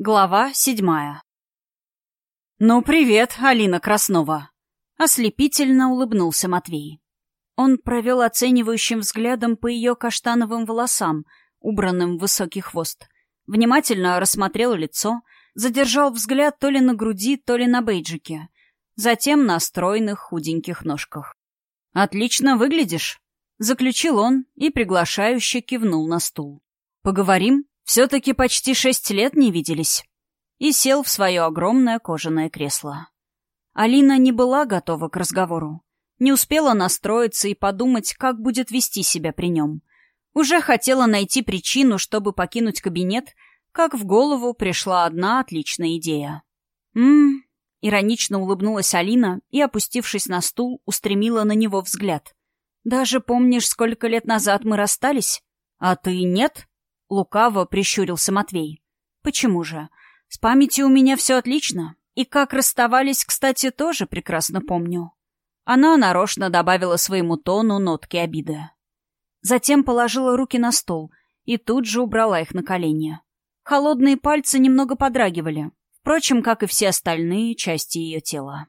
Глава седьмая. «Ну, привет, Алина Краснова!» Ослепительно улыбнулся Матвей. Он провел оценивающим взглядом по ее каштановым волосам, убранным в высокий хвост. Внимательно рассмотрел лицо, задержал взгляд то ли на груди, то ли на бейджике. Затем на стройных худеньких ножках. «Отлично выглядишь!» — заключил он и приглашающе кивнул на стул. «Поговорим?» Все-таки почти шесть лет не виделись. И сел в свое огромное кожаное кресло. Алина не была готова к разговору. Не успела настроиться и подумать, как будет вести себя при нем. Уже хотела найти причину, чтобы покинуть кабинет, как в голову пришла одна отличная идея. «М-м-м», иронично улыбнулась Алина и, опустившись на стул, устремила на него взгляд. «Даже помнишь, сколько лет назад мы расстались? А ты нет?» Лукаво прищурился Матвей. «Почему же? С памятью у меня все отлично. И как расставались, кстати, тоже прекрасно помню». Она нарочно добавила своему тону нотки обиды. Затем положила руки на стол и тут же убрала их на колени. Холодные пальцы немного подрагивали, впрочем, как и все остальные части ее тела.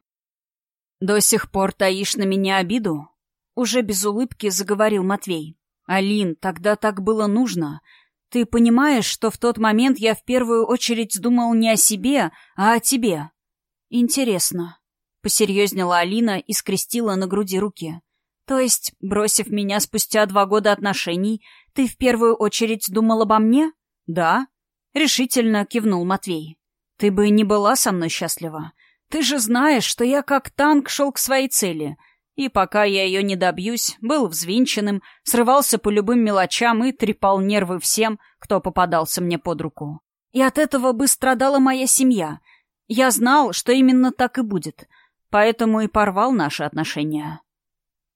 «До сих пор таишь на меня обиду?» Уже без улыбки заговорил Матвей. «Алин, тогда так было нужно. Ты понимаешь, что в тот момент я в первую очередь думал не о себе, а о тебе? Интересно. Посерьезнела Алина и скрестила на груди руки. То есть, бросив меня спустя два года отношений, ты в первую очередь думал обо мне? Да. Решительно кивнул Матвей. Ты бы не была со мной счастлива. Ты же знаешь, что я как танк шел к своей цели — и пока я ее не добьюсь, был взвинченным, срывался по любым мелочам и трепал нервы всем, кто попадался мне под руку. И от этого бы страдала моя семья. Я знал, что именно так и будет, поэтому и порвал наши отношения.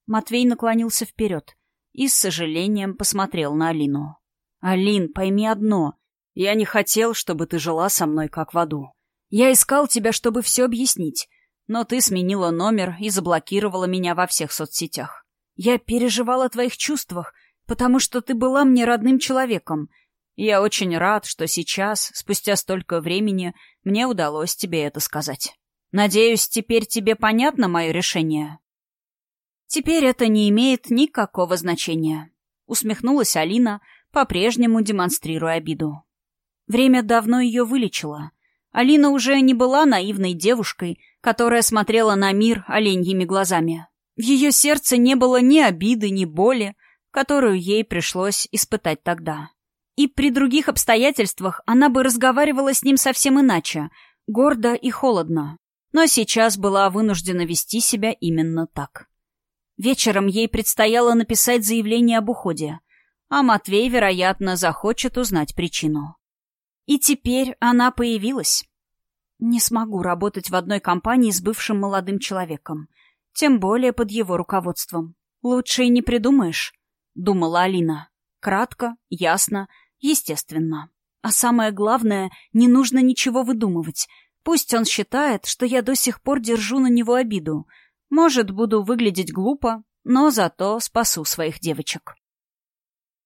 Матвей наклонился вперед и с сожалением посмотрел на Алину. «Алин, пойми одно. Я не хотел, чтобы ты жила со мной как в аду. Я искал тебя, чтобы все объяснить, но ты сменила номер и заблокировала меня во всех соцсетях. Я переживала о твоих чувствах, потому что ты была мне родным человеком. я очень рад, что сейчас, спустя столько времени, мне удалось тебе это сказать. Надеюсь, теперь тебе понятно мое решение?» «Теперь это не имеет никакого значения», — усмехнулась Алина, по-прежнему демонстрируя обиду. Время давно ее вылечило. Алина уже не была наивной девушкой, которая смотрела на мир оленьими глазами. В ее сердце не было ни обиды, ни боли, которую ей пришлось испытать тогда. И при других обстоятельствах она бы разговаривала с ним совсем иначе, гордо и холодно. Но сейчас была вынуждена вести себя именно так. Вечером ей предстояло написать заявление об уходе, а Матвей, вероятно, захочет узнать причину. И теперь она появилась. Не смогу работать в одной компании с бывшим молодым человеком. Тем более под его руководством. Лучше и не придумаешь, — думала Алина. Кратко, ясно, естественно. А самое главное, не нужно ничего выдумывать. Пусть он считает, что я до сих пор держу на него обиду. Может, буду выглядеть глупо, но зато спасу своих девочек.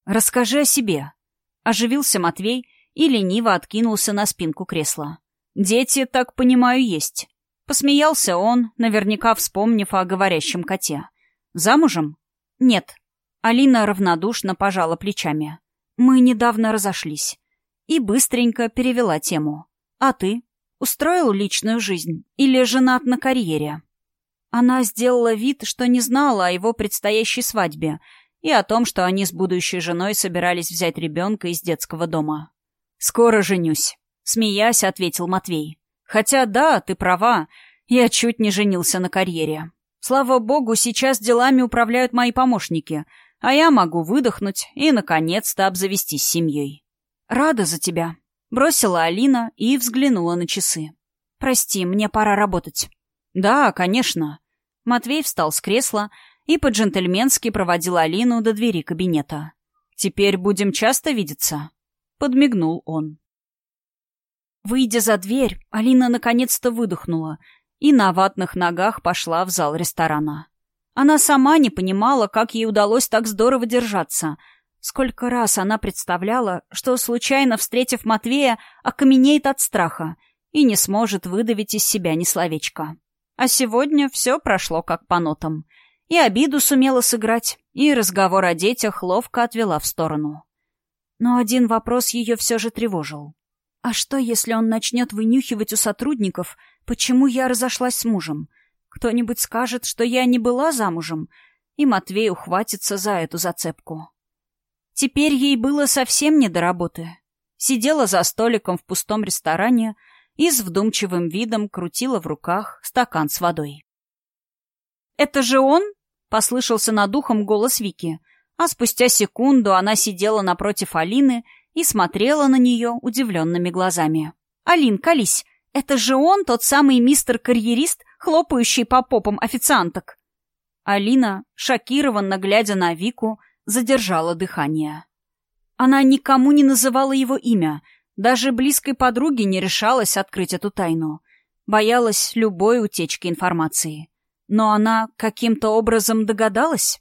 «Расскажи о себе», — оживился Матвей и лениво откинулся на спинку кресла. «Дети, так понимаю, есть». Посмеялся он, наверняка вспомнив о говорящем коте. «Замужем?» «Нет». Алина равнодушно пожала плечами. «Мы недавно разошлись». И быстренько перевела тему. «А ты? Устроил личную жизнь? Или женат на карьере?» Она сделала вид, что не знала о его предстоящей свадьбе и о том, что они с будущей женой собирались взять ребенка из детского дома. «Скоро женюсь», Смеясь, ответил Матвей. Хотя да, ты права, я чуть не женился на карьере. Слава богу, сейчас делами управляют мои помощники, а я могу выдохнуть и, наконец-то, обзавестись семьей. Рада за тебя. Бросила Алина и взглянула на часы. Прости, мне пора работать. Да, конечно. Матвей встал с кресла и по-джентльменски проводил Алину до двери кабинета. «Теперь будем часто видеться?» — подмигнул он. Выйдя за дверь, Алина наконец-то выдохнула и на ватных ногах пошла в зал ресторана. Она сама не понимала, как ей удалось так здорово держаться. Сколько раз она представляла, что, случайно встретив Матвея, окаменеет от страха и не сможет выдавить из себя ни словечка. А сегодня все прошло как по нотам. И обиду сумела сыграть, и разговор о детях ловко отвела в сторону. Но один вопрос ее все же тревожил. А что, если он начнет вынюхивать у сотрудников, почему я разошлась с мужем? Кто-нибудь скажет, что я не была замужем, и Матвей ухватится за эту зацепку. Теперь ей было совсем не до работы. Сидела за столиком в пустом ресторане и с вдумчивым видом крутила в руках стакан с водой. «Это же он?» — послышался над ухом голос Вики, а спустя секунду она сидела напротив Алины и смотрела на нее удивленными глазами. «Алин, колись, это же он, тот самый мистер-карьерист, хлопающий по попам официанток?» Алина, шокированно глядя на Вику, задержала дыхание. Она никому не называла его имя, даже близкой подруге не решалась открыть эту тайну. Боялась любой утечки информации. Но она каким-то образом догадалась?